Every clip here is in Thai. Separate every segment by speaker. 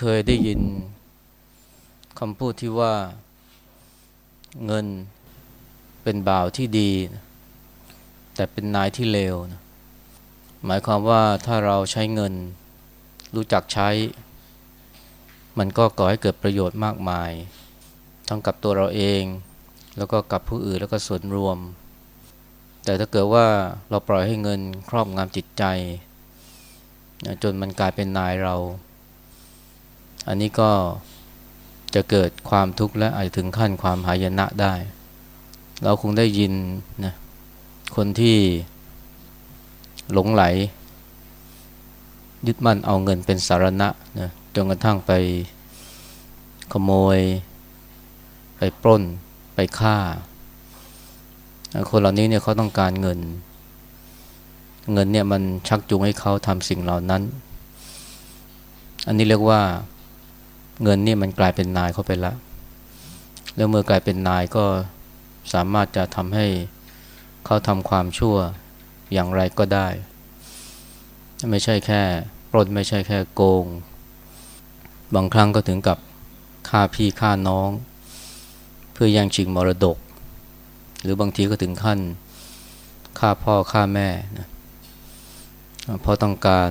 Speaker 1: เคงเคยได้ยินคำพูดที่ว่าเงินเป็นบ่าวที่ดี แต่เป็นนายที่เลวนะหมายความว่าถ้าเราใช้เงินรู้จักใช้ มันก็ก่อให้เกิดประโยชน์มากมาย ทั้งกับตัวเราเอง แล้วก็กับผู้อื่นแล้วก็ส่วนรวม แต่ถ้าเกิดว่าเราปล่อยให้เงินครอบงำจิตใจ จนมันกลายเป็นนายเรา อันนี้ก็จะเกิดความทุกข์และอาจถึงขั้นความหายนะได้ เราคงได้ยินนะคนที่หลงไหล ยึดมั่นเอาเงินเป็นสารณะนะจนกระทั่งไปขโมย ไปปล้น ไปฆ่า คนเหล่านี้เนี่ยเขาต้องการเงิน เงินเนี่ยมันชักจูงให้เขาทำสิ่งเหล่านั้น อันนี้เรียกว่า เงินนี่มันกลายเป็นนายเขาไปแล้ว แล้วเมื่อกลายเป็นนายก็สามารถจะทำให้เขาทำความชั่วอย่างไรก็ได้ ไม่ใช่แค่ปล้นไม่ใช่แค่โกง บางครั้งก็ถึงกับฆ่าพี่ฆ่าน้อง เพื่อยังชิงมรดก หรือบางทีก็ถึงขั้นฆ่าพ่อฆ่าแม่นะเพราะต้องการ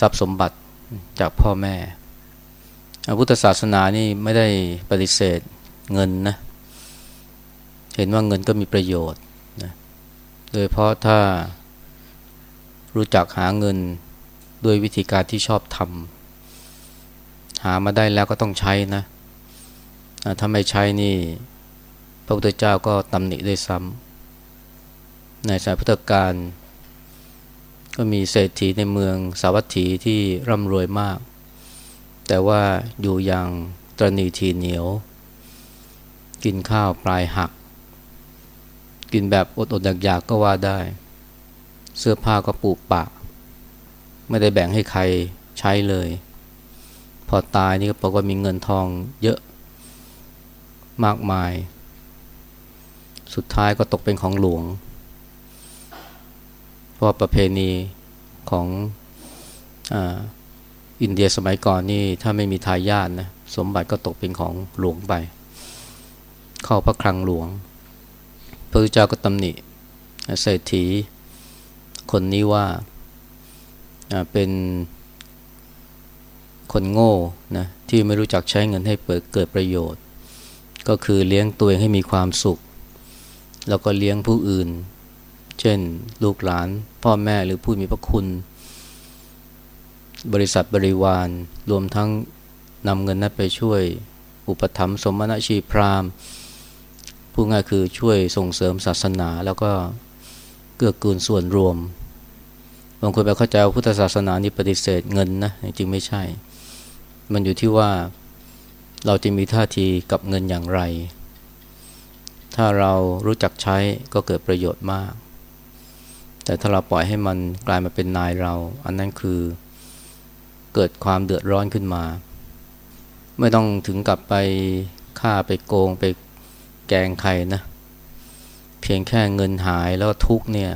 Speaker 1: ทรัพย์สมบัติจากพ่อแม่ พุทธศาสนานี่ไม่ได้ปฏิเสธเงินนะ เห็นว่าเงินก็มีประโยชน์นะโดยเพราะถ้ารู้จักหาเงินด้วยวิธีการที่ชอบทำหามาได้แล้วก็ต้องใช้นะ ถ้าไม่ใช้นี่ พระพุทธเจ้าก็ตำหนิด้วยซ้ำในสายพุทธกาลก็มีเศรษฐีในเมืองสาวัตถีที่ร่ำรวยมาก แต่ว่าอยู่อย่างตรณีทีเหนียว กินข้าวปลายหัก กินแบบอดอดอยากๆก็ว่าได้ เสื้อผ้าก็ปูปะ ไม่ได้แบ่งให้ใครใช้เลย พอตายนี่ก็บอกว่ามีเงินทองเยอะมากมาย สุดท้ายก็ตกเป็นของหลวง เพราะประเพณีของอ อินเดียสมัยก่อนนี่ถ้าไม่มีทายาทนะสมบัติก็ตกเป็นของหลวงไป เข้าพระคลังหลวง พระเจ้าก็ตำหนิเศรษฐีคนนี้ว่าเป็นคนโง่นะที่ไม่รู้จักใช้เงินให้เปิดเกิดประโยชน์ ก็คือเลี้ยงตัวเองให้มีความสุข แล้วก็เลี้ยงผู้อื่น เช่น ลูกหลาน พ่อแม่หรือผู้มีพระคุณ บริษัทบริวารรวมทั้งนำเงินนั้นไปช่วย อุปถัมภ์สมณชีพราหมณ์ผู้ง่ายคือช่วยส่งเสริมศาสนาแล้วก็เกื้อกูลส่วนรวมบางคนไปเข้าใจว่าพุทธศาสนานี่ปฏิเสธเงินนะจริงไม่ใช่ มันอยู่ที่ว่าเราจะมีท่าทีกับเงินอย่างไร ถ้าเรารู้จักใช้ก็เกิดประโยชน์มาก แต่ถ้าเราปล่อยให้มันกลายมาเป็นนายเรา อันนั้นคือ เกิดความเดือดร้อนขึ้นมา ไม่ต้องถึงกับไปฆ่าไปโกงไปแกงใครนะ เพียงแค่เงินหายแล้วทุกเนี่ย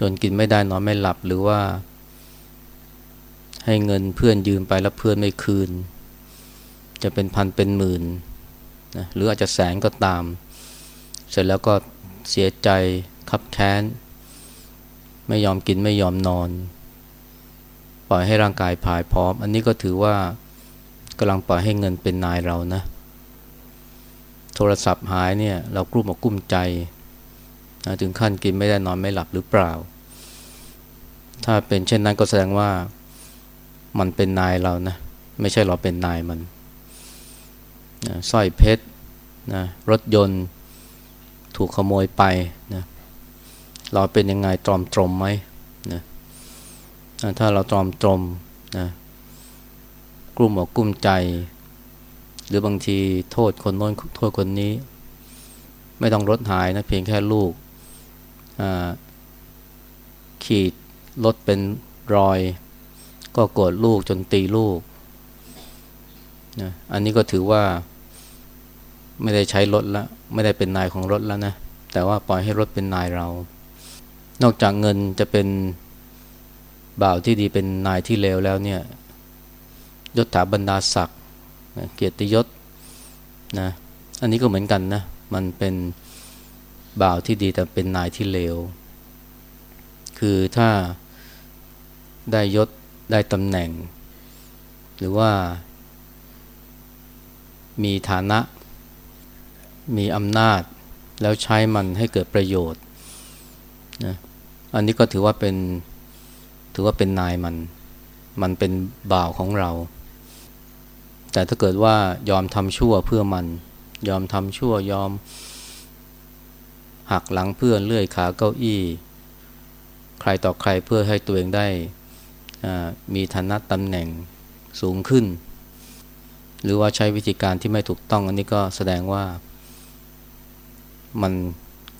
Speaker 1: จนกินไม่ได้นอนไม่หลับหรือว่า ให้เงินเพื่อนยืมไปแล้วเพื่อนไม่คืน จะเป็นพันเป็นหมื่นนะหรืออาจจะแสนก็ตาม เสร็จแล้วก็เสียใจขับแค้น ไม่ยอมกินไม่ยอมนอน ปล่อยให้ร่างกายผายพร้อม อันนี้ก็ถือว่ากำลังปล่อยให้เงินเป็นนายเรานะ โทรศัพท์หายเนี่ย เรากลุ้มอกกุ้มใจนะถึงขั้นกินไม่ได้นอนไม่หลับหรือเปล่า ถ้าเป็นเช่นนั้นก็แสดงว่ามันเป็นนายเรานะ ไม่ใช่เราเป็นนายมันนะสร้อยเพชรนะรถยนต์ถูกขโมยไปนะเราเป็นยังไงตรอมตรมไหม ถ้าเราตรอมตรมนะกลุ่มอกกลุ่มใจ หรือบางทีโทษคนโน้นโทษคนนี้ ไม่ต้องรถหายนะเพียงแค่ลูกขีดรถเป็นรอย ก็โกรธลูกจนตีลูกนะอันนี้ก็ถือว่าไม่ได้ใช้รถแล้วไม่ได้เป็นนายของรถแล้วนะแต่ว่าปล่อยให้รถเป็นนายเรา นอกจากเงินจะเป็น บ่าวที่ดีเป็นนายที่เลวแล้วเนี่ยยศถาบรรดาศักดิ์เกียรติยศนะอันนี้ก็เหมือนกันนะ มันเป็นบ่าวที่ดีแต่เป็นนายที่เลว คือถ้าได้ยศได้ตำแหน่ง หรือว่ามีฐานะ มีอำนาจ แล้วใช้มันให้เกิดประโยชน์นะอันนี้ก็ถือว่าเป็น ถือว่าเป็นนายมัน มันเป็นบ่าวของเรา แต่ถ้าเกิดว่ายอมทำชั่วเพื่อมัน ยอมทำชั่วยอม หักหลังเพื่อนเลื่อยขาเก้าอี้ ใครต่อใครเพื่อให้ตัวเองได้มีฐานะตำแหน่งสูงขึ้น หรือว่าใช้วิธีการที่ไม่ถูกต้องอันนี้ก็แสดงว่ามัน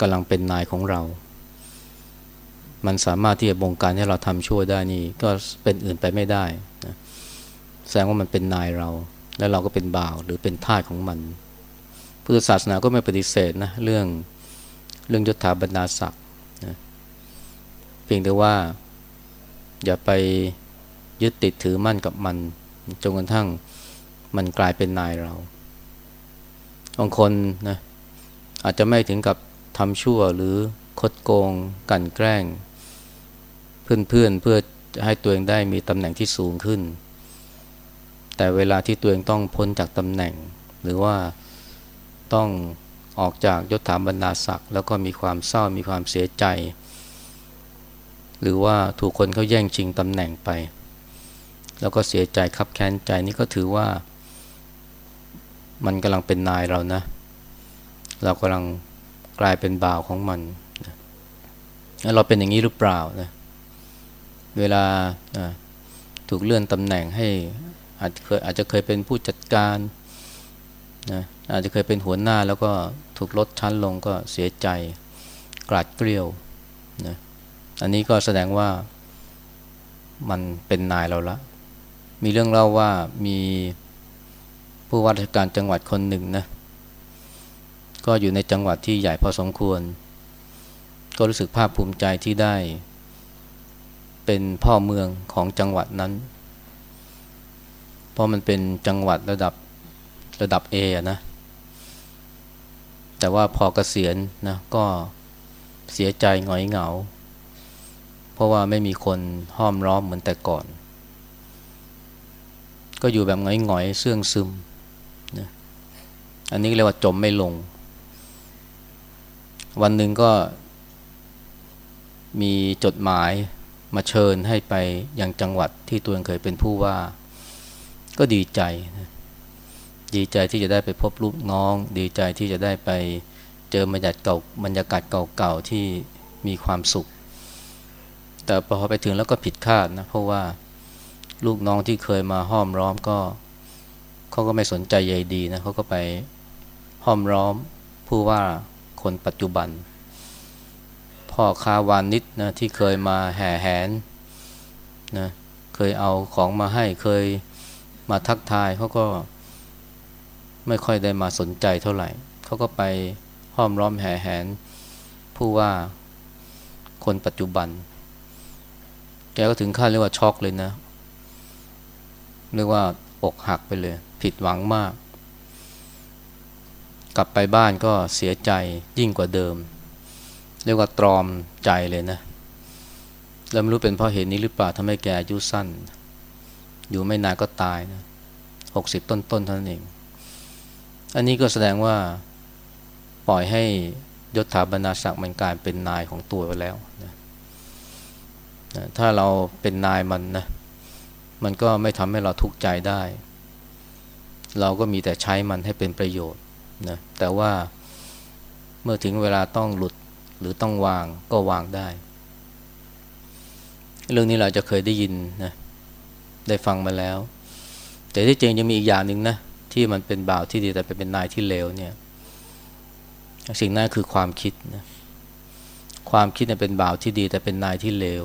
Speaker 1: กำลังเป็นนายของเรา มันสามารถที่จะบงการให้เราทำชั่วได้นี่ ก็เป็นอื่นไปไม่ได้นะแสดงว่ามันเป็นนายเรา แล้วเราก็เป็นบ่าวหรือเป็นทาสของมัน พุทธศาสนาก็ไม่ปฏิเสธนะเรื่องเรื่องยศถาบรรดาศักดิ์นะเพียงแต่ว่า อย่าไปยึดติดถือมั่นกับมันจนกระทั่งมันกลายเป็นนายเราบางคนนะอาจจะไม่ถึงกับทำชั่วหรือคดโกง กันแกล้ง เพื่อนเพื่อนเพื่อให้ตัวเองได้มีตำแหน่งที่สูงขึ้น แต่เวลาที่ตัวเองต้องพ้นจากตำแหน่ง หรือว่าต้องออกจากยศถาบรรดาศักดิ์แล้วก็มีความเศร้ามีความเสียใจ หรือว่าถูกคนเขาแย่งชิงตำแหน่งไป แล้วก็เสียใจคับแค้นใจนี่ก็ถือว่า มันกำลังเป็นนายเรานะ เรากำลังกลายเป็นบ่าวของมัน เราเป็นอย่างนี้หรือเปล่านะ เวลาถูกเลื่อนตำแหน่งให้อาจเคยอาจจะเคยเป็นผู้จัดการนะอาจจะเคยเป็นหัวหน้าแล้วก็ถูกลดชั้นลงก็เสียใจกราดเกลียวนะอันนี้ก็แสดงว่ามันเป็นนายเราละ มีเรื่องเล่าว่ามีผู้ว่าราชการจังหวัดคนหนึ่งนะ ก็อยู่ในจังหวัดที่ใหญ่พอสมควร ก็รู้สึกภาคภูมิใจที่ได้ เป็นพ่อเมืองของจังหวัดนั้น เพราะมันเป็นจังหวัดระดับระดับเอนะ แต่ว่าพอเกษียณนะก็เสียใจหงอยเหงา เพราะว่าไม่มีคนห้อมร้อมเหมือนแต่ก่อน ก็อยู่แบบหงอยหงอยเสื่องซึมนะอันนี้เรียกว่าจมไม่ลง วันหนึ่งก็มีจดหมาย มาเชิญให้ไปยังจังหวัดที่ตัวเองเคยเป็นผู้ว่า ก็ดีใจ ดีใจที่จะได้ไปพบลูกน้อง ดีใจที่จะได้ไปเจอบรรยากาศเก่าบรรยากาศเก่าๆที่มีความสุข แต่พอไปถึงแล้วก็ผิดคาดนะเพราะว่าลูกน้องที่เคยมาห้อมล้อมก็เขาก็ไม่สนใจใยดีนะเขาก็ไปห้อมล้อมผู้ว่าคนปัจจุบัน พ่อคาวานิดนะที่เคยมาแห่แหนนะเคยเอาของมาให้เคยมาทักทายเขาก็ไม่ค่อยได้มาสนใจเท่าไหร่ เขาก็ไปห้อมล้อมแห่แหน ผู้ว่าคนปัจจุบัน แกก็ถึงขั้นเรียกว่าช็อกเลยนะ เรียกว่าอกหักไปเลย ผิดหวังมาก กลับไปบ้านก็เสียใจยิ่งกว่าเดิม เรียกว่าตรอมใจเลยนะแล้วไม่รู้เป็นเพราะเหตุนี้หรือเปล่าทำให้แกอายุสั้น อยู่ไม่นานก็ตายนะหกสิบต้นๆเท่านั้นเอง อันนี้ก็แสดงว่าปล่อยให้ยศถาบรรดาศักดิ์มันกลายเป็นนายของตัวไปแล้วนะถ้าเราเป็นนายมันนะมันก็ไม่ทำให้เราทุกข์ใจได้ เราก็มีแต่ใช้มันให้เป็นประโยชน์นะแต่ว่าเมื่อถึงเวลาต้องหลุด หรือต้องวางก็วางได้ เรื่องนี้เราจะเคยได้ยินนะได้ฟังมาแล้ว แต่ที่จริงยังมีอีกอย่างหนึ่งนะที่มันเป็นบ่าวที่ดีแต่ไปเป็นนายที่เลวเนี่ยสิ่งนั้นคือความคิดนะความคิดเนี่ยเป็นบ่าวที่ดีแต่เป็นนายที่เลว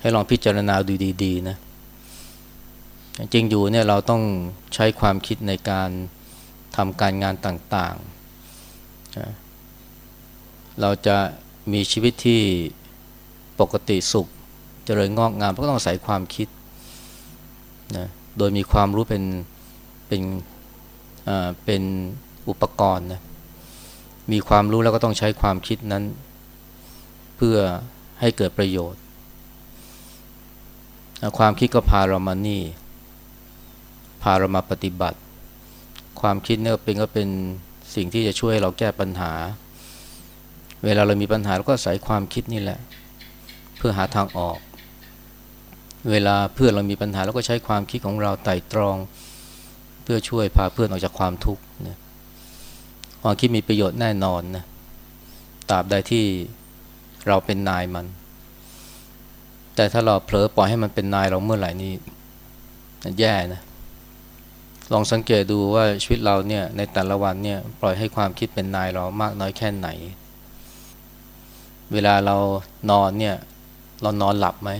Speaker 1: ให้ลองพิจารณาดูดีๆนะจริงอยู่เนี่ยเราต้องใช้ความคิดในการทำการงานต่างๆ เราจะมีชีวิตที่ปกติสุขเจริญงอกงามก็ต้องอาศัยความคิดนะโดยมีความรู้เป็นเป็นเป็นอุปกรณ์นะมีความรู้แล้วก็ต้องใช้ความคิดนั้น เพื่อให้เกิดประโยชน์ ความคิดก็พาเรามานี่ พาเรามาปฏิบัติ ความคิดเนี่ยเป็นก็เป็น สิ่งที่จะช่วยเราแก้ปัญหา เวลาเรามีปัญหาเราก็ใส่ความคิดนี่แหละ เพื่อหาทางออก เวลาเพื่อนเรามีปัญหาเราก็ใช้ความคิดของเราไต่ตรอง เพื่อช่วยพาเพื่อนออกจากความทุกข์นะความคิดมีประโยชน์แน่นอนนะตราบใดที่เราเป็นนายมัน แต่ถ้าเราเผลอปล่อยให้มันเป็นนายเราเมื่อไหร่นี่แย่นะ ลองสังเกตดูว่าชีวิตเราเนี่ยในแต่ละวันเนี่ยปล่อยให้ความคิดเป็นนายเรามากน้อยแค่ไหน เวลาเรานอนเนี่ยเรานอนหลับไหม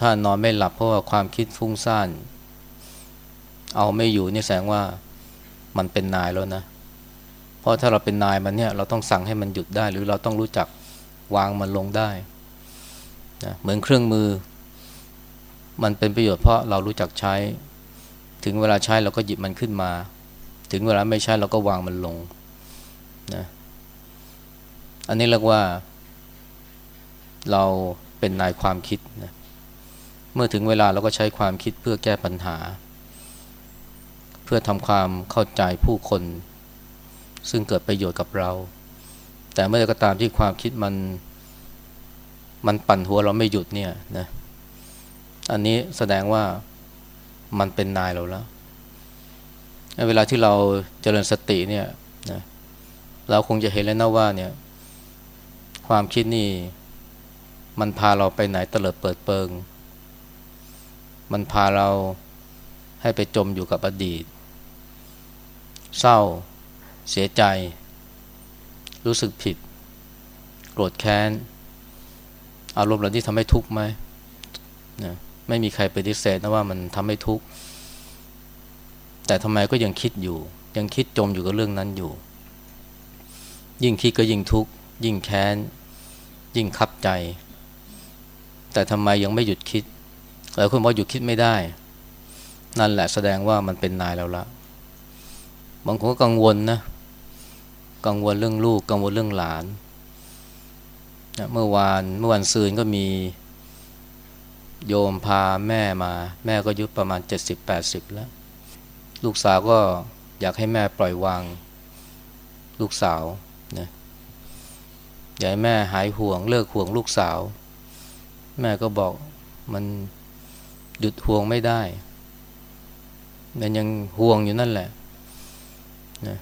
Speaker 1: ถ้านอนไม่หลับเพราะว่าความคิดฟุ้งซ่าน เอาไม่อยู่เนี่ยแสดงว่ามันเป็นนายแล้วนะ เพราะถ้าเราเป็นนายมันเนี่ยเราต้องสั่งให้มันหยุดได้ หรือเราต้องรู้จักวางมันลงได้นะเหมือนเครื่องมือ มันเป็นประโยชน์เพราะเรารู้จักใช้ ถึงเวลาใช้เราก็หยิบมันขึ้นมา ถึงเวลาไม่ใช้เราก็วางมันลงนะอันนี้เรียกว่า เราเป็นนายความคิดนะเมื่อถึงเวลาเราก็ใช้ความคิดเพื่อแก้ปัญหา เพื่อทำความเข้าใจผู้คน ซึ่งเกิดประโยชน์กับเรา แต่เมื่อก็ตามที่ความคิดมันมันปั่นหัวเราไม่หยุดเนี่ยนะอันนี้แสดงว่า มันเป็นนายเราแล้ว เวลาที่เราเจริญสติเนี่ยนะเราคงจะเห็นแล้วนะว่าเนี่ย ความคิดนี่ มันพาเราไปไหนเตลิดเปิดเปิง มันพาเราให้ไปจมอยู่กับอดีต เศร้า เสียใจ รู้สึกผิด โกรธแค้น อารมณ์เหล่านี้ทำให้ทุกข์ไหมนะ ไม่มีใครปฏิเสธนะว่ามันทำให้ทุกข์แต่ทำไมก็ยังคิดอยู่ ยังคิดจมอยู่กับเรื่องนั้นอยู่ ยิ่งคิดก็ยิ่งทุกข์ยิ่งแค้น ยิ่งคับใจ แต่ทำไมยังไม่หยุดคิดหลายคนบอกหยุดคิดไม่ได้ นั่นแหละแสดงว่ามันเป็นนายแล้วละบางคนก็กังวลนะกังวลเรื่องลูกกังวลเรื่องหลานนะเมื่อวานเมื่อวันซืนก็มี โยมพาแม่มา แม่ก็อายุประมาณเจ็ดสิบแปดสิบแล้ว ลูกสาวก็อยากให้แม่ปล่อยวาง ลูกสาวนะอยากให้แม่หายห่วงเลิกห่วงลูกสาว แม่ก็บอกมันหยุดห่วงไม่ได้ มันยังห่วงอยู่นั่นแหละนะ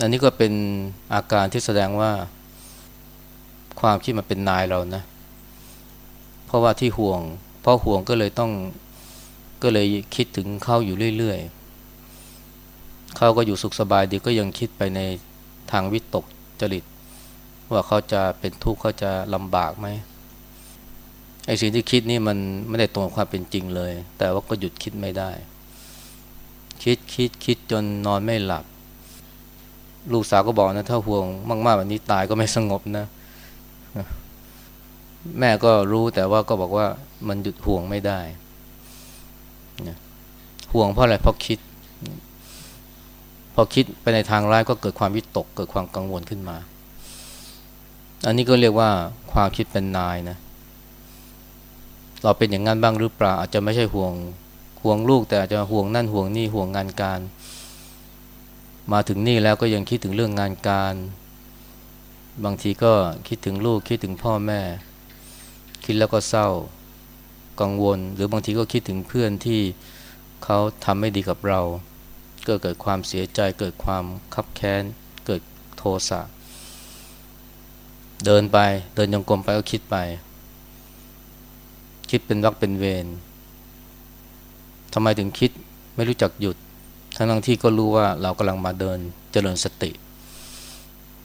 Speaker 1: อันนี้ก็เป็นอาการที่แสดงว่า ความคิดมันเป็นนายเรานะ เพราะว่าที่ห่วง เพราะห่วงก็เลยต้องก็เลยคิดถึงเขาอยู่เรื่อยๆเขาก็อยู่สุขสบายดีก็ยังคิดไปในทางวิตกจริต ว่าเขาจะเป็นทุกข์เขาจะลำบากไหมไอ้สิ่งที่คิดนี่มันไม่ได้ตรงความเป็นจริงเลย แต่ว่าก็หยุดคิดไม่ได้ คิดคิดคิดจนนอนไม่หลับ ลูกสาวก็บอกนะถ้าห่วงมากๆแบบนี้ตายก็ไม่สงบนะ แม่ก็รู้แต่ว่าก็บอกว่ามันหยุดห่วงไม่ได้ห่วงเพราะอะไรเพราะคิด พอคิดไปในทางร้ายก็เกิดความวิตก เกิดความกังวลขึ้นมา อันนี้ก็เรียกว่าความคิดเป็นนายนะ เราเป็นอย่างนั้นบ้างหรือเปล่า อาจจะไม่ใช่ห่วงห่วงลูก แต่อาจจะห่วงนั่นห่วงนี่ห่วงงานการ มาถึงนี่แล้วก็ยังคิดถึงเรื่องงานการ บางทีก็คิดถึงลูกคิดถึงพ่อแม่ คิดแล้วก็เศร้ากังวล หรือบางทีก็คิดถึงเพื่อนที่เขาทำไม่ดีกับเรา ก็เกิดความเสียใจเกิดความคับแค้น เกิดโทสะเดินไปเดินยงกลมไปก็คิดไป คิดเป็นวักเป็นเวรทำไมถึงคิดไม่รู้จักหยุด ทั้งทั้งที่ก็รู้ว่าเรากำลังมาเดินเจริญสติ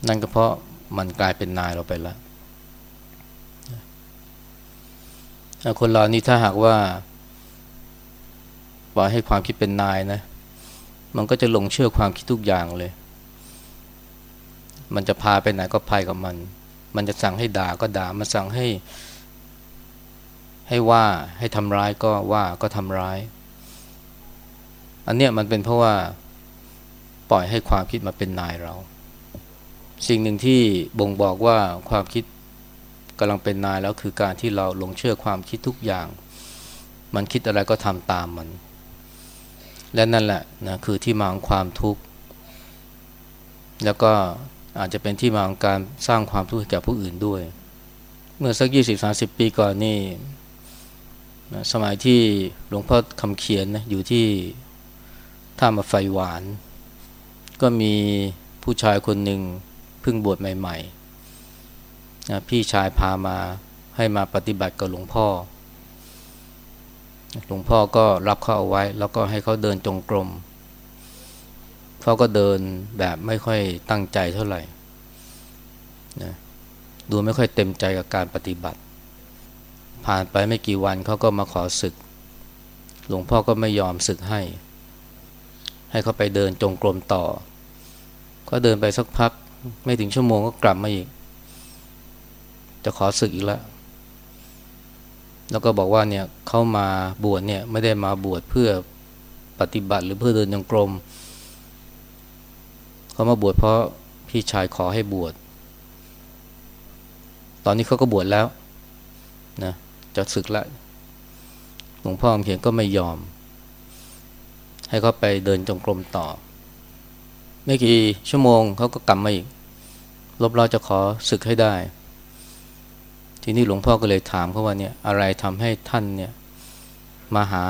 Speaker 1: นั่นก็เพราะมันกลายเป็นนายเราไปแล้ว คนเรานี่ถ้าหากว่าปล่อยให้ความคิดเป็นนายนะ มันก็จะลงเชื่อความคิดทุกอย่างเลย มันจะพาไปไหนก็พายกับมัน มันจะสั่งให้ด่าก็ด่า มันสั่งให้ ให้ว่าให้ทำร้ายก็ว่าก็ทำร้าย อันเนี้ยมันเป็นเพราะว่าปล่อยให้ความคิดมาเป็นนายเรา สิ่งหนึ่งที่บ่งบอกว่าความคิด กำลังเป็นนายแล้วคือการที่เราลงเชื่อความคิดทุกอย่าง มันคิดอะไรก็ทำตามมัน และนั่นแหละนะคือที่มาของความทุกข์ แล้วก็อาจจะเป็นที่มาของการสร้างความทุกข์แก่ผู้อื่นด้วย เมื่อสักยี่สิบสาสิบปีก่อนนี่นะสมัยที่หลวงพ่อคำเขียนนะอยู่ที่ท่ามาไฟหวาน ก็มีผู้ชายคนหนึ่งเพิ่งบวชใหม่ ๆ พี่ชายพามาให้มาปฏิบัติกับหลวงพ่อ หลวงพ่อก็รับเขาเอาไว้ แล้วก็ให้เขาเดินจงกรมเขาก็เดินแบบไม่ค่อยตั้งใจเท่าไหร่นะดูไม่ค่อยเต็มใจกับการปฏิบัติ ผ่านไปไม่กี่วันเขาก็มาขอศึก หลวงพ่อก็ไม่ยอมศึกให้ ให้เขาไปเดินจงกรมต่อ ก็เดินไปสักพัก ไม่ถึงชั่วโมงก็กลับมาอีก จะขอศึกอีกแล้วแล้วก็บอกว่าเนี่ยเขามาบวชเนี่ยไม่ได้มาบวชเพื่อปฏิบัติหรือเพื่อเดินจงกรมเขามาบวชเพราะพี่ชายขอให้บวช ตอนนี้เขาก็บวชแล้วนะจะศึกละหลวงพ่อเขียนก็ไม่ยอม ให้เขาไปเดินจงกรมต่อ ไม่กี่ชั่วโมงเขาก็กลับมาอีกลบเราจะขอศึกให้ได้ ทีนี้หลวงพ่อก็เลยถามเขาว่าเนี่ยอะไรทำให้ท่านเนี่ยมาหา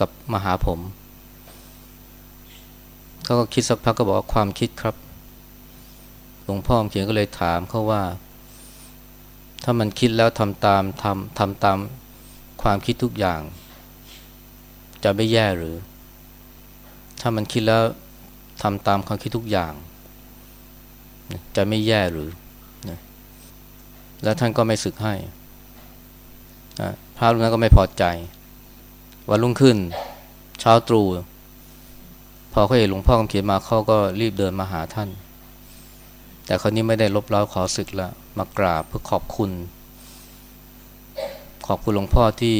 Speaker 1: กับมาหาผม เขาก็คิดสักพักก็บอกว่าความคิดครับ หลวงพ่อเขียนก็เลยถามเขาว่า ถ้ามันคิดแล้วทำตามทำทำตามความคิดทุกอย่าง จะไม่แย่หรือ ถ้ามันคิดแล้วทำตามความคิดทุกอย่าง จะไม่แย่หรือ แล้วท่านก็ไม่สึกให้พระรูปนั้นก็ไม่พอใจ วันรุ่งขึ้น เช้าตรู่พอเขาเห็นหลวงพ่อคำเขียนมาเขาก็รีบเดินมาหาท่าน แต่คนนี้ไม่ได้ลบเล้าขอศึกละมากราบเพื่อขอบคุณ ขอบคุณหลวงพ่อที่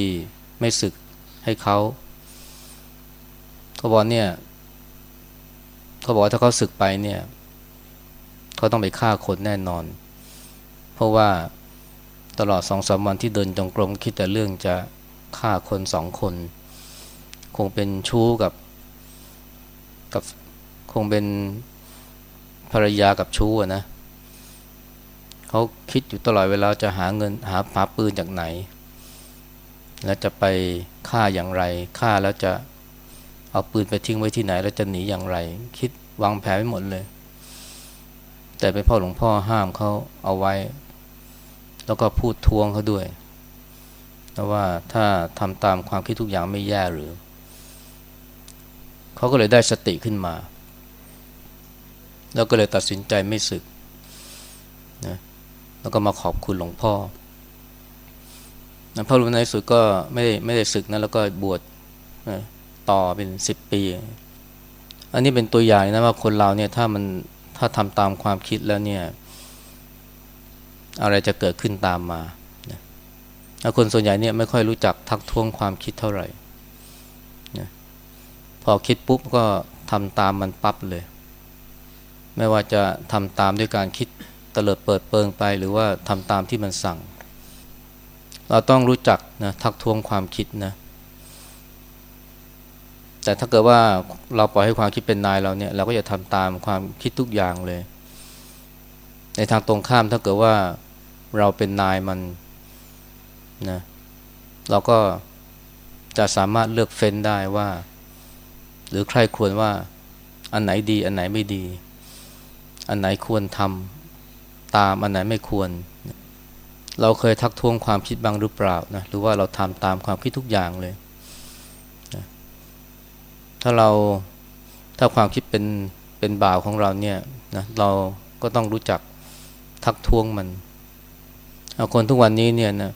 Speaker 1: ไม่ศึกให้เขาเขาบอกเนี่ยเขาบอกถ้าเขาศึกไปเนี่ยเขาต้องไปฆ่าคนแน่นอน เพราะว่าตลอดสองสามวันที่เดินจงกรมคิดแต่เรื่องจะฆ่าคนสองคน คงเป็นชู้กับกับคงเป็นภรรยากับชู้นะเขาคิดอยู่ตลอดเวลาจะหาเงินหาหาปืนจากไหน แล้วจะไปฆ่าอย่างไรฆ่าแล้วจะเอาปืนไปทิ้งไว้ที่ไหน แล้วจะหนีอย่างไร คิดวางแผนไว้หมดเลย แต่ไปพ่อหลวงพ่อห้ามเขาเอาไว้ แล้วก็พูดทวงเขาด้วยว่าถ้าทำตามความคิดทุกอย่างไม่แย่หรือ เขาก็เลยได้สติขึ้นมา แล้วก็เลยตัดสินใจไม่ศึกนะแล้วก็มาขอบคุณหลวงพ่อนะพระรูปในสุดก็ไม่ได้ไม่ได้ศึกนะแล้วก็บวชต่อเป็นสิบปี อันนี้เป็นตัวอย่างนะว่าคนเราเนี่ยถ้ามันถ้าทำตามความคิดแล้วเนี่ย อะไรจะเกิดขึ้นตามมาคนส่วนใหญ่เนี่ยไม่ค่อยรู้จักทักท้วงความคิดเท่าไหร่พอคิดปุ๊บก็ทำตามมันปั๊บเลย ไม่ว่าจะทำตามด้วยการคิดเตลิดเปิดเปิงไป หรือว่าทำตามที่มันสั่ง เราต้องรู้จักนะทักท้วงความคิดนะแต่ถ้าเกิดว่าเราปล่อยให้ความคิดเป็นนายเราเนี่ย เราก็จะทำตามความคิดทุกอย่างเลย ในทางตรงข้ามถ้าเกิดว่าเราเป็นนายมันนะเราก็จะสามารถเลือกเฟ้นได้ว่า หรือใครควรว่าอันไหนดี อันไหนไม่ดี อันไหนควรทำตามอันไหนไม่ควร เราเคยทักท้วงความคิดบ้างหรือเปล่านะหรือว่าเราทำตามความคิดทุกอย่างเลยนะถ้าเราถ้าความคิดเป็นเป็นบ่าวของเราเนี่ยนะเราก็ต้องรู้จัก ทักท้วงมันเอาคนทุกวันนี้เนี่ยนะ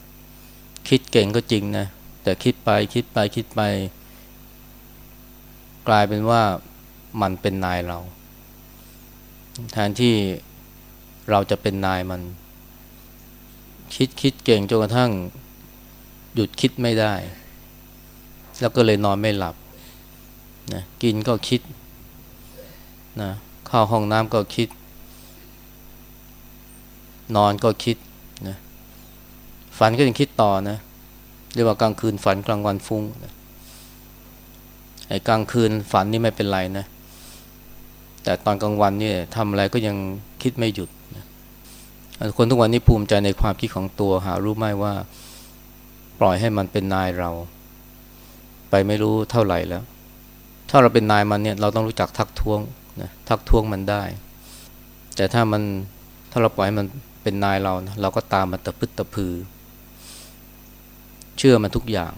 Speaker 1: คิดเก่งก็จริงนะแต่คิดไปคิดไปคิดไป กลายเป็นว่ามันเป็นนายเรา แทนที่เราจะเป็นนายมัน คิดคิดเก่งจนกระทั่ง หยุดคิดไม่ได้ แล้วก็เลยนอนไม่หลับนะกินก็คิดนะเข้าห้องน้ำก็คิด นอนก็คิดนะฝันก็ยังคิดต่อนะเรียกว่ากลางคืนฝันกลางวันฟุ้งนะไอ้กลางคืนฝันนี่ไม่เป็นไรนะแต่ตอนกลางวันนี่ทำอะไรก็ยังคิดไม่หยุดนะคนทุกวันนี้ภูมิใจในความคิดของตัวหารู้ไหมว่า ปล่อยให้มันเป็นนายเรา ไปไม่รู้เท่าไหร่แล้ว ถ้าเราเป็นนายมันเนี่ยเราต้องรู้จักทักท้วงนะทักท้วงมันได้ แต่ถ้ามันถ้าเราปล่อยให้มัน เป็นนายเรานะเราก็ตามมันตะพึดตะพือ เชื่อมันทุกอย่าง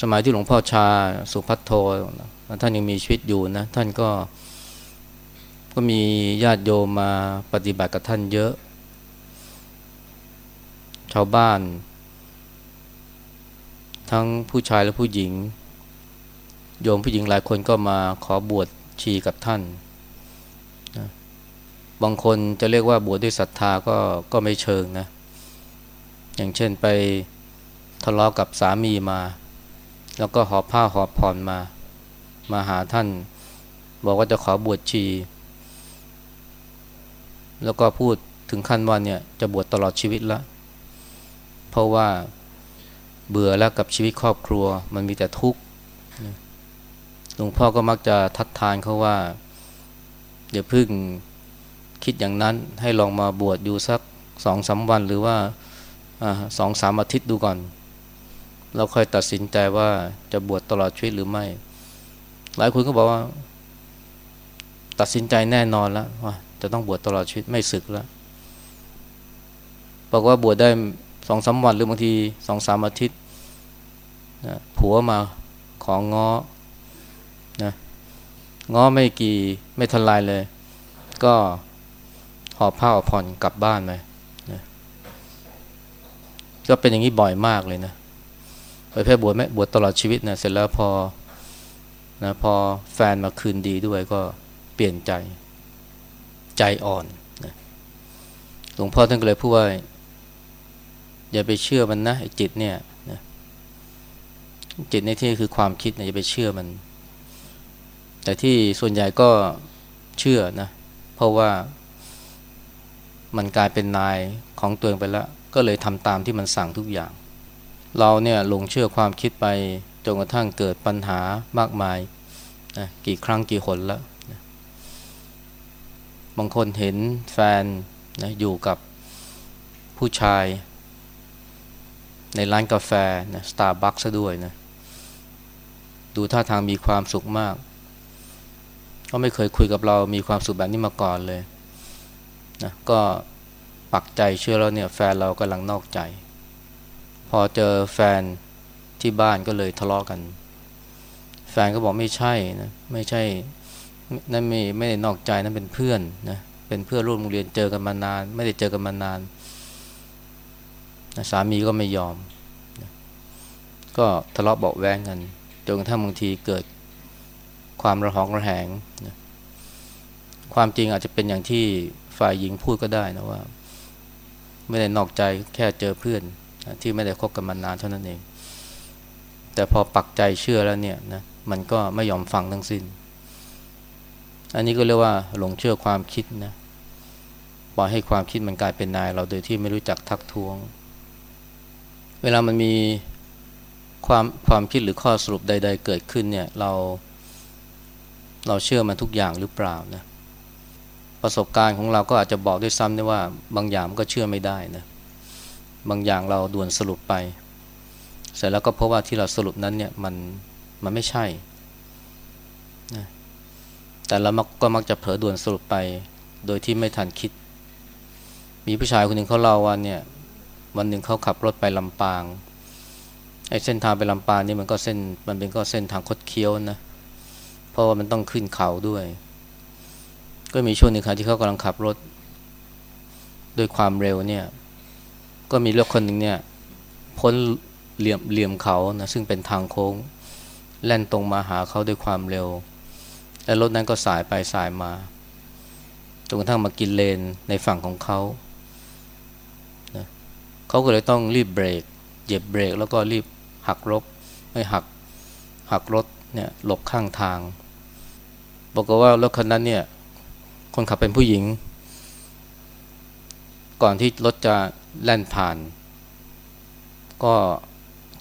Speaker 1: สมัยที่หลวงพ่อชาสุพัทโทท่านยังมีชีวิตอยู่นะ ท่านก็ ก็มีญาติโยมมาปฏิบัติกับท่านเยอะ ชาวบ้าน ทั้งผู้ชายและผู้หญิง โยมผู้หญิงหลายคนก็มาขอบวชชีกับท่าน บางคนจะเรียกว่าบวชด้วยศรัทธาก็ก็ไม่เชิงนะ อย่างเช่นไปทะเลาะกับสามีมา แล้วก็หอบผ้าหอบผ่อนมา มาหาท่าน บอกว่าจะขอบวชชี แล้วก็พูดถึงขั้นว่าเนี่ยจะบวชตลอดชีวิตละ เพราะว่าเบื่อแล้วกับชีวิตครอบครัว มันมีแต่ทุกข์หลวงพ่อก็มักจะทัดทานเขาว่าอย่าพึ่ง คิดอย่างนั้นให้ลองมาบวชอยู่สักสองสาวันหรือว่าสองสามอาทิตย์ดูก่อน เราค่อยตัดสินใจว่าจะบวชตลอดชีวิตหรือไม่ หลายคนก็บอกว่า ตัดสินใจแน่นอนแล้วว่าจะต้องบวชตลอดชีวิตไม่ศึกแล้วบอกว่าบวชได้สองสาวันหรือบางทีสองสามอาทิตย์นะผัวมาของง้อนะง้อไม่กี่ไม่ทันลายเลย ก็ หอบผ้าผ่อนกลับบ้านไปนะก็เป็นอย่างนี้บ่อยมากเลยนะไปแพ่บวชไม่บวชตลอดชีวิตนะเสร็จแล้วพอนะพอแฟนมาคืนดีด้วยก็เปลี่ยนใจใจอ่อนนะหลวงพ่อท่านก็เลยพูดว่า อย่าไปเชื่อมันนะไอ้จิตเนี่ยนะจิตในที่คือความคิดนะอย่าไปเชื่อมัน แต่ที่ส่วนใหญ่ก็เชื่อนะ เพราะว่า มันกลายเป็นนายของตัวเองไปแล้ว ก็เลยทำตามที่มันสั่งทุกอย่าง เราเนี่ยหลงเชื่อความคิดไปจนกระทั่งเกิดปัญหามากมายนะกี่ครั้งกี่หนแล้วนะบางคนเห็นแฟนนะอยู่กับผู้ชาย ในร้านกาแฟนะสตาร์บัคซะด้วยนะดูท่าทางมีความสุขมาก ก็ไม่เคยคุยกับเรามีความสุขแบบนี้มาก่อนเลย นะก็ปักใจเชื่อแล้วเนี่ยแฟนเรากำลังนอกใจ พอเจอแฟนที่บ้านก็เลยทะเลาะกัน แฟนก็บอกไม่ใช่นะไม่ใช่นั่นไม่ไม่ได้นอกใจนั่นเป็นเพื่อนนะเป็นเพื่อนร่วมโรงเรียนเจอกันมานาน ไม่ได้เจอกันมานานนะสามีก็ไม่ยอมนะก็ทะเลาะเบาแวงกันจนกระทั่งบางทีเกิดความระหองระแหงนะความจริงอาจจะเป็นอย่างที่ ฝ่ายหญิงพูดก็ได้นะว่า ไม่ได้นอกใจแค่เจอเพื่อนที่ไม่ได้คบกันมานานเท่านั้นเอง แต่พอปักใจเชื่อแล้วเนี่ยนะมันก็ไม่ยอมฟังทั้งสิ้น อันนี้ก็เรียกว่าหลงเชื่อความคิดนะปล่อยให้ความคิดมันกลายเป็นนาย เราโดยที่ไม่รู้จักทักท้วง เวลามันมีความความคิดหรือข้อสรุปใด ๆ เกิดขึ้นเนี่ยเรา เราเชื่อมันทุกอย่างหรือเปล่านะ ประสบการณ์ของเราก็อาจจะบอกด้วยซ้ำได้ว่าบางอย่างมันก็เชื่อไม่ได้นะบางอย่างเราด่วนสรุปไป เสร็จแล้วก็เพราะว่าที่เราสรุปนั้นเนี่ยมันมันไม่ใช่นะแต่เราก็มักจะเผลอด่วนสรุปไป โดยที่ไม่ทันคิด มีผู้ชายคนหนึ่งเขาเล่าว่าเนี่ยวันหนึ่งเขาขับรถไปลำปางไอ้เส้นทางไปลำปางนี่มันก็เส้นมันเป็นก็เส้นทางคดเคี้ยวนะเพราะว่ามันต้องขึ้นเขาด้วย ก็มีช่วงหนึ่งครับที่เขากำลังขับรถด้วยความเร็วเนี่ย ก็มีรถคนหนึ่งเนี่ย พ้นเหลี่ยมเหลี่ยมเขานะซึ่งเป็นทางโค้ง แล่นตรงมาหาเขาด้วยความเร็ว และรถนั้นก็สายไปสายมาจนกระทั่งมากินเลนในฝั่งของเขานะเขาก็เลยต้องรีบเบรกเหยียบเบรกแล้วก็รีบหักรบไม่หักหักรถเนี่ยหลบข้างทาง บอกว่ารถคันนั้นเนี่ย คนขับเป็นผู้หญิง ก่อนที่รถจะแล่นผ่าน ก็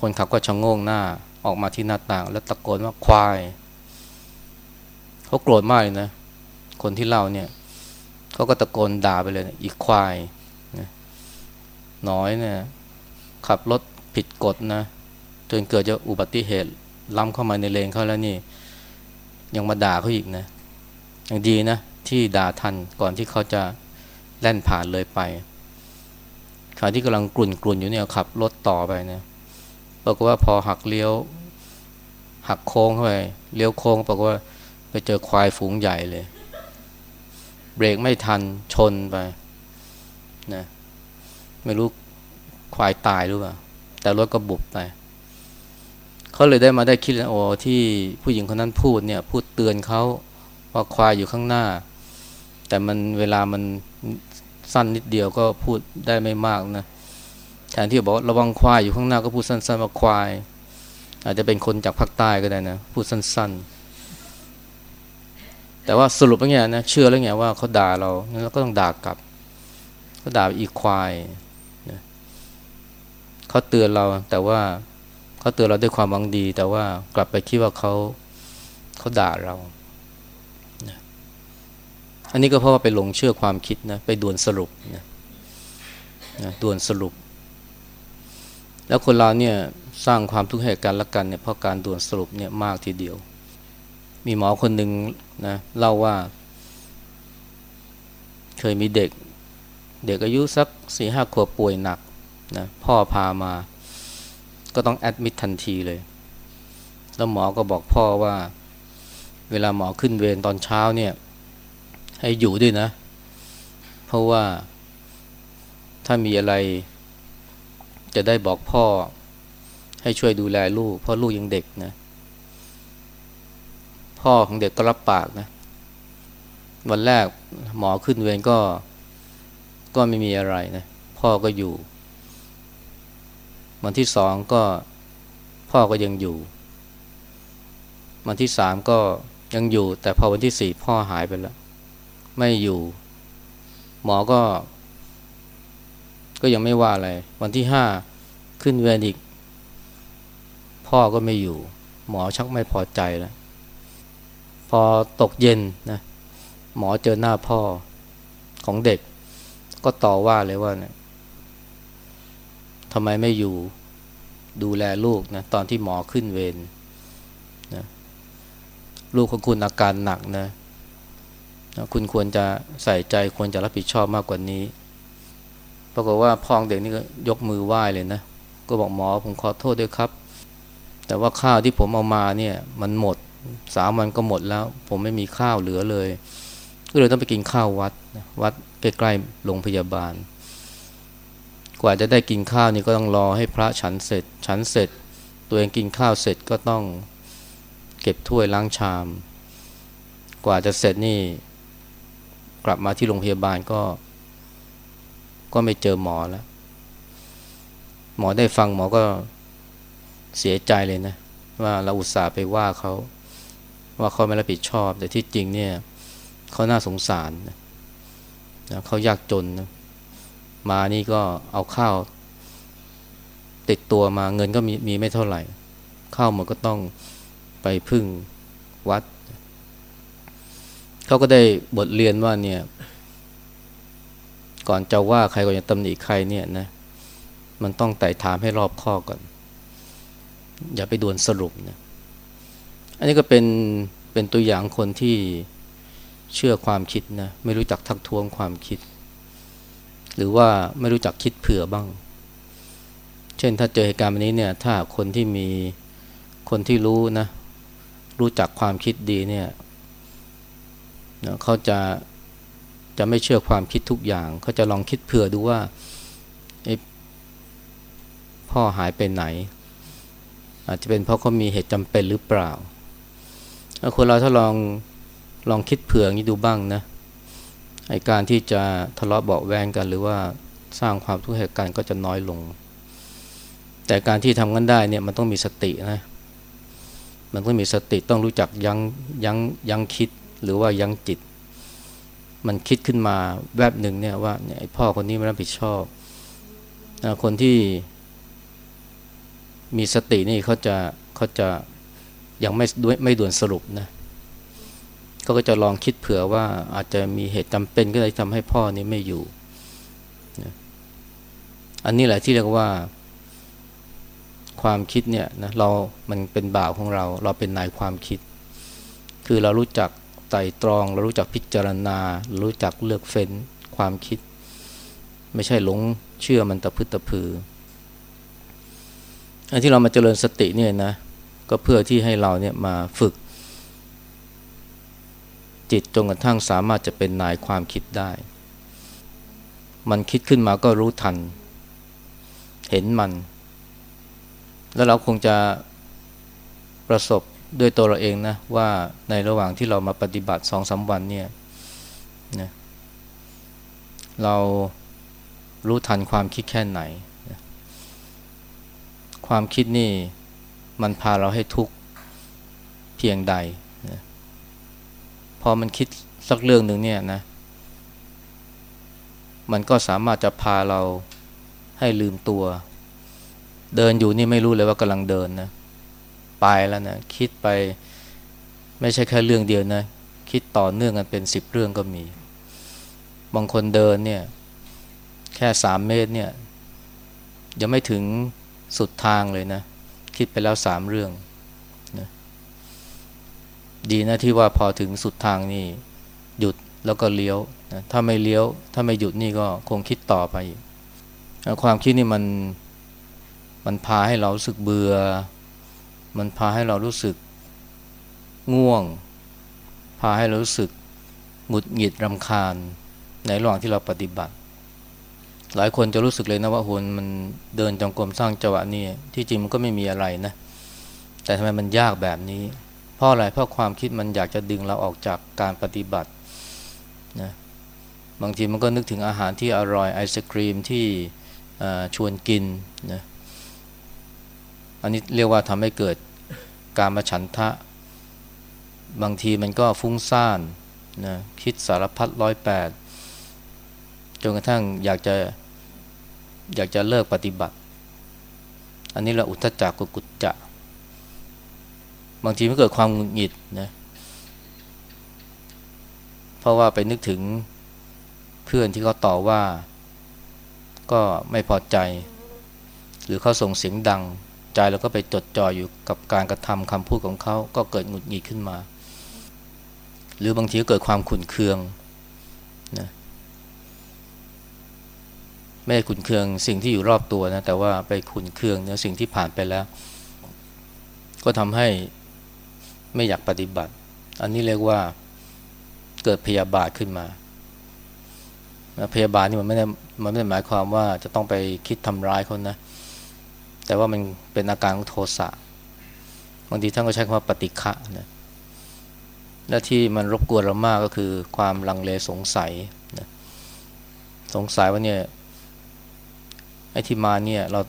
Speaker 1: คนขับก็ชะโงงหน้าออกมาที่หน้าต่าง แล้วตะโกนว่าควายเขาโกรธมากเลยนะ คนที่เล่าเนี่ยเขาก็ตะโกนด่าไปเลยนะอีกควายนะน้อยเนี่ย ขับรถผิดกฎนะจนเกิดจะอุบัติเหตุล้ำเข้ามาในเลนเขาแล้วนี่ ยังมาด่าเขาอีกนะอย่างดีนะ ที่ด่าทันก่อนที่เขาจะแล่นผ่านเลยไปขาที่กำลังกลุ่นกลุ่นอยู่เนี่ยขับรถต่อไปนะปรากฏว่าพอหักเลี้ยว หักโค้งเข้าไปเลี้ยวโค้งปรากฏว่าไปเจอควายฝูงใหญ่เลย เบรกไม่ทันชนไปนะไม่รู้ควายตายหรือเปล่าแต่รถก็บุบไปเขาเลยได้มาได้คิดโอ้ที่ผู้หญิงคนนั้นพูดเนี่ย พูดเตือนเขาว่าควายอยู่ข้างหน้า แต่มันเวลามันสั้นนิดเดียวก็พูดได้ไม่มากนะแทนที่จะบอกระวังควายอยู่ข้างหน้าก็พูดสั้นๆว่าควาย อาจจะเป็นคนจากภาคใต้ก็ได้นะ พูดสั้นๆ แต่ว่าสรุปแล้วเนี่ยนะเชื่อแล้วไงว่าเขาด่าเรางั้นเราก็ต้องด่ากลับเขาด่าอีควายเขาเตือนเราแต่ว่าเขาเตือนเราด้วยความหวังดี แต่ว่ากลับไปคิดว่าเขาเขาด่าเรา อันนี้ก็เพราะว่าไปหลงเชื่อความคิดนะไปด่วนสรุปนะนะด่วนสรุป แล้วคนเราเนี่ยสร้างความทุกข์ให้กันและกันเนี่ยเพราะการด่วนสรุปเนี่ยมากทีเดียว มีหมอคนหนึ่งนะเล่าว่า เคยมีเด็ก เด็กอายุสักสี่ห้าขวบป่วยหนักนะพ่อพามา ก็ต้องแอดมิดทันทีเลย แล้วหมอก็บอกพ่อว่า เวลาหมอขึ้นเวรตอนเช้าเนี่ย ให้อยู่ด้วยนะ เพราะว่าถ้ามีอะไร จะได้บอกพ่อ ให้ช่วยดูแลลูก เพราะลูกยังเด็กนะ พ่อของเด็กก็รับปากนะ วันแรกหมอขึ้นเวรก็ก็ไม่มีอะไรนะ พ่อก็อยู่ วันที่สองก็พ่อก็ยังอยู่ วันที่สามก็ยังอยู่ แต่พอวันที่สี่พ่อหายไปแล้ว ไม่อยู่ หมอก็ ก็ยังไม่ว่าอะไร วันที่ห้าขึ้นเวรอีก พ่อก็ไม่อยู่ หมอชักไม่พอใจแล้วพอตกเย็นนะหมอเจอหน้าพ่อของเด็ก ก็ต่อว่าเลยว่าเนี่ยทำไมไม่อยู่ดูแลลูกนะตอนที่หมอขึ้นเวรนะลูกของคุณอาการหนักนะ คุณควรจะใส่ใจควรจะรับผิดชอบมากกว่านี้ปรากฏว่าพ่องเด็กนี่ก็ยกมือไหว้เลยนะ ก็บอกหมอผมขอโทษด้วยครับ แต่ว่าข้าวที่ผมเอามาเนี่ย มันหมดสามวันก็หมดแล้ว ผมไม่มีข้าวเหลือเลย ก็เลยต้องไปกินข้าววัดวัดใกล้ๆโรงพยาบาล กว่าจะได้กินข้าวนี่ก็ต้องรอให้พระฉันเสร็จ ฉันเสร็จ ตัวเองกินข้าวเสร็จก็ต้องเก็บถ้วยล้างชาม กว่าจะเสร็จนี่ กลับมาที่โรงพยาบาลก็ ก็ไม่เจอหมอแล้ว หมอได้ฟังหมอก็เสียใจเลยนะ ว่าเราอุตส่าห์ไปว่าเขาว่าเขาไม่รับผิดชอบ แต่ที่จริงเนี่ยเขาน่าสงสารนะเขายากจนนะมานี่ก็เอาข้าว ติดตัวมาเงินก็มีมีไม่เท่าไหร่ ข้าวมันก็ต้องไปพึ่งวัด เขาก็ได้บทเรียนว่าเนี่ย ก่อนจะว่าใครก่อนจะตำหนิใครเนี่ยนะ มันต้องไต่ถามให้รอบข้อก่อน อย่าไปด่วนสรุปนะอันนี้ก็เป็นเป็นตัวอย่างคนที่เชื่อความคิดนะ ไม่รู้จักทักท้วงความคิด หรือว่าไม่รู้จักคิดเผื่อบ้าง เช่นถ้าเจอเหตุการณ์แบบนี้เนี่ย ถ้าคนที่มีคนที่รู้นะ รู้จักความคิดดีเนี่ย นะเขาจะจะไม่เชื่อความคิดทุกอย่าง เขาจะลองคิดเผื่อดูว่าพ่อหายไปไหน อาจจะเป็นเพราะเขามีเหตุจำเป็นหรือเปล่าคนเราถ้าลองลองคิดเผื่ออย่างนี้ดูบ้างนะไอการที่จะทะเลาะเบาแวงกัน หรือว่าสร้างความทุกข์ให้กันก็จะน้อยลง แต่การที่ทำกันได้เนี่ยมันต้องมีสตินะมันต้องมีสติต้องรู้จักยั้งยั้งยั้งคิด หรือว่ายั้งจิต มันคิดขึ้นมาแวบหนึ่งเนี่ยว่าเนี่ยพ่อคนนี้ไม่รับผิดชอบคนที่มีสตินี่เขาจะเขาจะยังไม่ไม่ด่วนสรุปนะเขาก็จะลองคิดเผื่อว่าอาจจะมีเหตุจำเป็นก็เลยทำให้พ่อนี้ไม่อยู่ อันนี้แหละที่เรียกว่า ความคิดเนี่ยนะเรา มันเป็นบ่าวของเรา เราเป็นนายความคิด คือเรารู้จัก ไต่ตรอง เรารู้จักพิจารณา รู้จักเลือกเฟ้นความคิด ไม่ใช่หลงเชื่อมันตะพึตะพืออันที่เรามาเจริญสติเนี่ยนะ ก็เพื่อที่ให้เราเนี่ยมาฝึก จิตจนกระทั่งสามารถจะเป็นนายความคิดได้ มันคิดขึ้นมาก็รู้ทัน เห็นมัน แล้วเราคงจะประสบ ด้วยตัวเราเองนะว่าในระหว่างที่เรามาปฏิบัติสองสาวันเนี่ยนะเรารู้ทันความคิดแค่ไหนความคิดนี่มันพาเราให้ทุกข์เพียงใดนะพอมันคิดสักเรื่องหนึ่งเนี่ยนะ มันก็สามารถจะพาเราให้ลืมตัว เดินอยู่นี่ไม่รู้เลยว่ากำลังเดินนะ ไปแล้วนะคิดไปไม่ใช่แค่เรื่องเดียวนะ คิดต่อเนื่องกันเป็นสิบเรื่องก็มี บางคนเดินเนี่ยแค่สามเมตรเนี่ยยังไม่ถึงสุดทางเลยนะ คิดไปแล้วสามเรื่องนะดีนะที่ว่าพอถึงสุดทางนี่หยุดแล้วก็เลี้ยวนะถ้าไม่เลี้ยว ถ้าไม่หยุดนี่ก็คงคิดต่อไป ความคิดนี่มันมันพาให้เราสึกเบื่อ มันพาให้เรารู้สึกง่วง พาให้เรารู้สึกหงุดหงิดรำคาญในระหว่างที่เราปฏิบัติ หลายคนจะรู้สึกเลยนะว่าโหนมันเดินจงกรมสร้างจังหวะนี่ที่จริงมันก็ไม่มีอะไรนะ แต่ทำไมมันยากแบบนี้เพราะอะไรเพราะความคิดมันอยากจะดึงเราออกจากการปฏิบัตินะบางทีมันก็นึกถึงอาหารที่อร่อยไอศครีมที่ชวนกินนะ อันนี้เรียกว่าทำให้เกิดการมาฉันทะ บางทีมันก็ฟุ้งซ่านนะคิดสารพัดร้อยแปดจนกระทั่งอยากจะอยากจะเลิกปฏิบัติ อันนี้เราอุทจักกุกุจจะ บางทีมันเกิดความหงุดหงิดนะเพราะว่าไปนึกถึงเพื่อนที่เขาต่อว่า ก็ไม่พอใจ หรือเขาส่งเสียงดัง ใจเราก็ไปจดจ่ออยู่กับการกระทำคำพูดของเขาก็เกิดหงุดหงิดขึ้นมา หรือบางทีก็เกิดความขุนเคืองนะไม่ได้ขุนเคืองสิ่งที่อยู่รอบตัวนะแต่ว่าไปขุนเคืองเนี่ยสิ่งที่ผ่านไปแล้ว ก็ทำให้ไม่อยากปฏิบัติ อันนี้เรียกว่าเกิดพยาบาทขึ้นมาพยาบาทนี่มันไม่ได้มันไม่ได้หมายความว่าจะต้องไปคิดทำร้ายเขานะแแต่ว่ามันเป็นอาการของโทสะบางทีท่านก็ใช้คำว่าปฏิฆะนะและที่มันรบกวนเรามากก็คือความลังเลสงสัยนะสงสัยว่าเนี่ยไอ้ที่มาเนี่ยเรา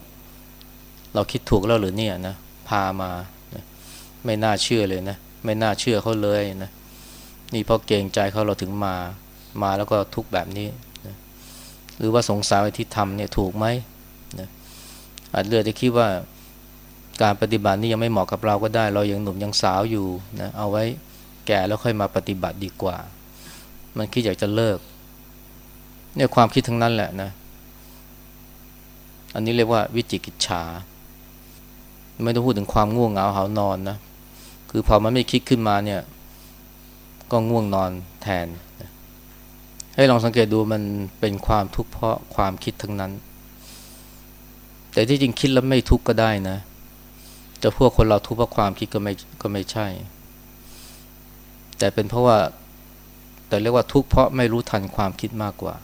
Speaker 1: เราคิดถูกแล้วหรือเนี่ยนะพามาไม่น่าเชื่อเลยนะไม่น่าเชื่อเขาเลยนะนี่เพราะเกรงใจเขาเราถึงมา มาแล้วก็ทุกแบบนี้นะหรือว่าสงสัยว่าที่ทำเนี่ยถูกไหม อาจเลือจะคิดว่าการปฏิบัตินี่ยังไม่เหมาะกับเราก็ได้ เรายังหนุ่มยังสาวอยู่นะเอาไว้แก่แล้วค่อยมาปฏิบัติดีกว่า มันคิดอยากจะเลิกเนี่ยความคิดทั้งนั้นแหละนะ อันนี้เรียกว่าวิจิกิจฉา ไม่ต้องพูดถึงความง่วงเหงาหานอนนะ คือพอมันไม่คิดขึ้นมาเนี่ย ก็ง่วงนอนแทน ให้ลองสังเกตดูมันเป็นความทุกข์เพราะความคิดทั้งนั้น แต่ที่จริงคิดแล้วไม่ทุกข์ก็ได้นะ จะพวกคนเราทุกข์เพราะความคิดก็ไม่ก็ไม่ใช่ แต่เป็นเพราะว่า แต่เรียกว่าทุกข์เพราะไม่รู้ทันความคิดมากกว่า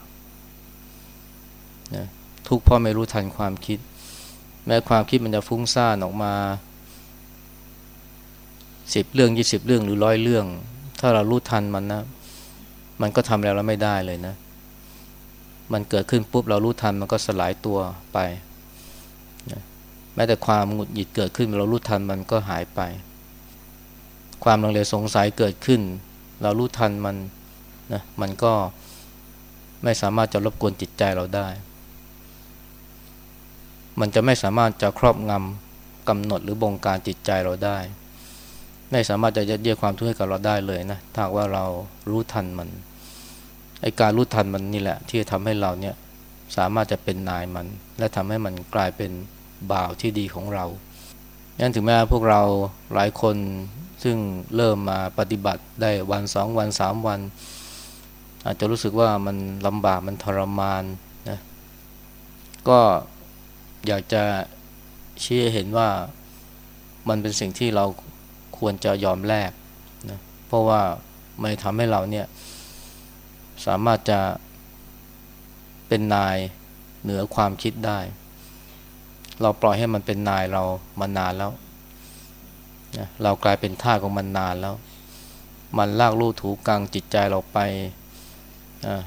Speaker 1: นะทุกข์เพราะไม่รู้ทันความคิด แม้ความคิดมันจะฟุ้งซ่านออกมาสิบเรื่องยี่สิบเรื่องหรือร้อยเรื่อง ถ้าเรารู้ทันมันนะ มันก็ทำอะไรเราไม่ได้เลยนะ มันเกิดขึ้นปุ๊บเรารู้ทันมันก็สลายตัวไป ม้แต่ความหงุดหงิดเกิดขึ้น เรารู้ทันมันก็หายไป ความลังเลสงสัยเกิดขึ้น เรารู้ทันมันนะมันก็ไม่สามารถจะรบกวนจิตใจเราได้ มันจะไม่สามารถจะครอบงำกำหนดหรือบงการจิตใจเราได้ ไม่สามารถจะยัดเยียดความทุกข์ให้กับเราได้เลยนะถ้าว่าเรารู้ทันมันไอการรู้ทันมันนี่แหละ ที่จะทำให้เราเนี่ยสามารถจะเป็นนายมัน และทำให้มันกลายเป็น บ่าวที่ดีของเรายันถึงแม้พวกเราหลายคนซึ่งเริ่มมาปฏิบัติได้วันสองวันสามวัน อาจจะรู้สึกว่ามันลำบากมันทรมานนะก็อยากจะชี้เห็นว่ามันเป็นสิ่งที่เราควรจะยอมแลกนะเพราะว่ามันทำให้เราเนี่ย สามารถจะเป็นนายเหนือความคิดได้ เราปล่อยให้มันเป็นนายเรามานานแล้วนะเรากลายเป็นท่าของมันนานแล้ว มันลากลู่ถูกลางจิตใจเราไป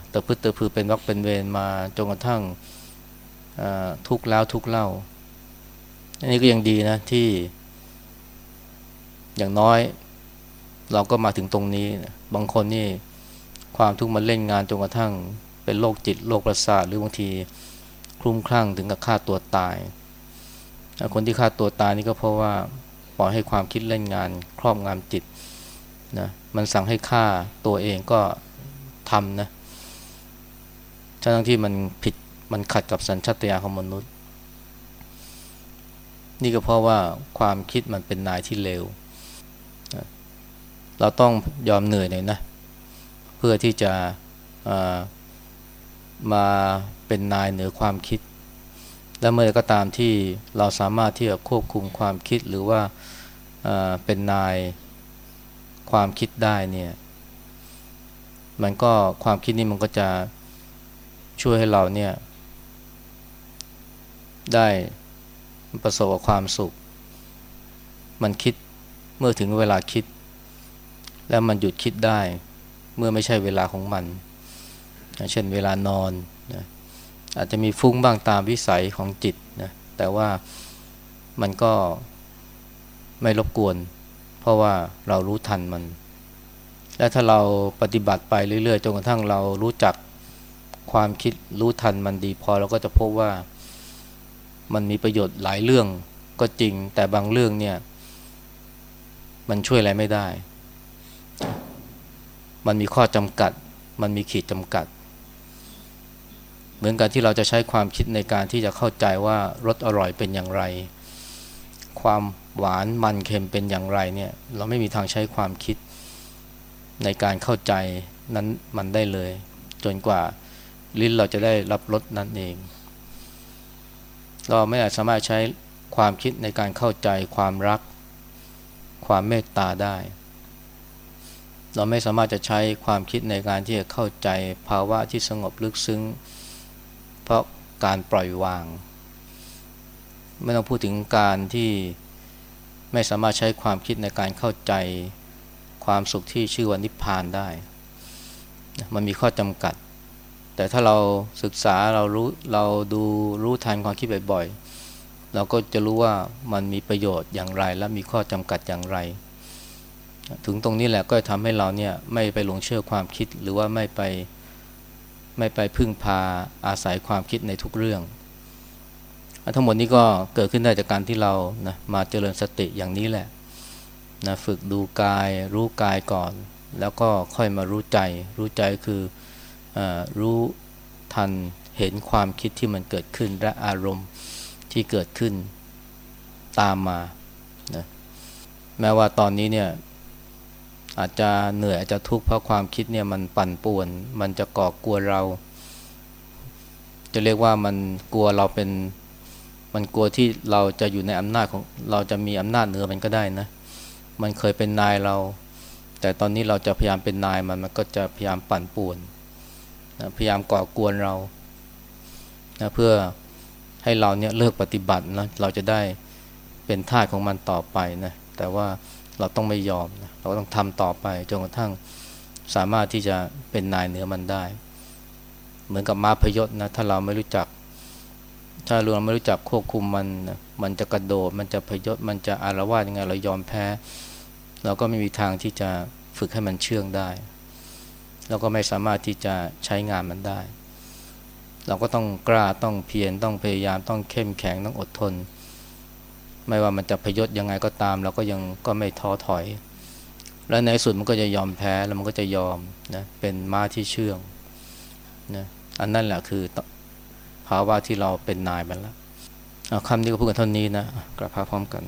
Speaker 1: แต่พึ่เตอพือเป็นวักเป็นเวรมาจนกระทั่งทุกแล้วทุกเล่า อันนี้ก็ยังดีนะที่ อย่างน้อย เราก็มาถึงตรงนี้ บางคนนี่ความทุกข์มันเล่นงานจนกระทั่ง เป็นโรคจิตโรคประสาทหรือบางทีคลุ้มคลั่งถึงกับฆ่าตัวตาย คนที่ฆ่าตัวตายนี่ก็เพราะว่าปล่อยให้ความคิดเล่นงาน ครอบงำจิตนะมันสั่งให้ฆ่าตัวเองก็ทำนะทั้งที่มันผิดมันขัดกับสัญชาตญาณของมนุษย์ นี่ก็เพราะว่าความคิดมันเป็นนายที่เลวเราต้องยอมเหนื่อยหน่อยนะ เพื่อที่จะมาเป็นนายเหนือความคิด และเมื่อก็ตามที่เราสามารถที่จะควบคุมความคิดหรือว่าเป็นนายความคิดได้เนี่ยมันก็ความคิดนี้มันก็จะช่วยให้เราเนี่ยได้ประสบกับความสุข มันคิดเมื่อถึงเวลาคิด แล้วมันหยุดคิดได้ เมื่อไม่ใช่เวลาของมัน เช่นเวลานอน อาจจะมีฟุ้งบ้างตามวิสัยของจิตนะแต่ว่ามันก็ไม่รบกวน เพราะว่าเรารู้ทันมัน และถ้าเราปฏิบัติไปเรื่อยๆจนกระทั่งเรารู้จักความคิดรู้ทันมันดีพอเราก็จะพบว่ามันมีประโยชน์หลายเรื่องก็จริง แต่บางเรื่องเนี่ย มันช่วยอะไรไม่ได้ มันมีข้อจำกัด มันมีขีดจำกัด เหมือนกันที่เราจะใช้ความคิดในการที่จะเข้าใจว่ารสอร่อยเป็นอย่างไร ความหวานมันเค็มเป็นอย่างไรเนี่ยเราไม่มีทางใช้ความคิดในการเข้าใจนั้นมันได้เลย จนกว่าลิ้นเราจะได้รับรสนั่นเอง เราไม่อาจสามารถใช้ความคิดในการเข้าใจความรัก ความเมตตาได้ เราไม่สามารถจะใช้ความคิดในการที่จะเข้าใจภาวะที่สงบลึกซึ้ง ราะการปล่อยวาง ไม่ต้องพูดถึงการที่ไม่สามารถใช้ความคิดในการเข้าใจความสุขที่ชื่อว่านิพพานได้ มันมีข้อจำกัด แต่ถ้าเราศึกษาเรารู้เราดูรู้ทันความคิดบ่อยๆ เราก็จะรู้ว่ามันมีประโยชน์อย่างไร และมีข้อจำกัดอย่างไร ถึงตรงนี้แหละก็ทำให้เราเนี่ยไม่ไปหลงเชื่อความคิดหรือว่าไม่ไป ไม่ไปพึ่งพาอาศัยความคิดในทุกเรื่อง ทั้งหมดนี้ก็เกิดขึ้นได้จากการที่เรานะมาเจริญสติอย่างนี้แหละนะฝึกดูกายรู้กายก่อน แล้วก็ค่อยมารู้ใจ รู้ใจคือรู้ทันเห็นความคิดที่มันเกิดขึ้นและอารมณ์ที่เกิดขึ้นตามมานะแม้ว่าตอนนี้เนี่ย อาจจะเหนื่อยอาจจะทุกข์เพราะความคิดเนี่ยมันปั่นป่วน มันจะก่อกลัวเรา จะเรียกว่ามันกลัวเราเป็น มันกลัวที่เราจะอยู่ในอำนาจของเราจะมีอำนาจเหนือมันก็ได้นะ มันเคยเป็นนายเรา แต่ตอนนี้เราจะพยายามเป็นนายมันมันก็จะพยายามปั่นป่วนนะพยายามก่อกวนเรานะเพื่อให้เราเนี่ยเลิกปฏิบัตินะเราจะได้เป็นทาสของมันต่อไปนะแต่ว่า เราต้องไม่ยอมนะเราต้องทำต่อไปจนกระทั่งสามารถที่จะเป็นนายเหนือมันได้ เหมือนกับม้าพยศนะถ้าเราไม่รู้จัก ถ้าเราไม่รู้จักควบคุมมัน มันจะกระโดด มันจะพยศมันจะอารวาสยังไง เรายอมแพ้ เราก็ไม่มีทางที่จะฝึกให้มันเชื่องได้เราก็ไม่สามารถที่จะใช้งานมันได้ เราก็ต้องกล้าต้องเพียรต้องพยายามต้องเข้มแข็งต้องอดทน ไม่ว่ามันจะพยศยังไงก็ตาม เราก็ยังก็ไม่ท้อถอย แล้วในสุดมันก็จะยอมแพ้แล้วมันก็จะยอมนะเป็นม้าที่เชื่องนะอันนั้นแหละคือภาวะที่เราเป็นนายมันแล้วคำนี้ก็พูดกันเท่านี้นะกลับพาพร้อมกัน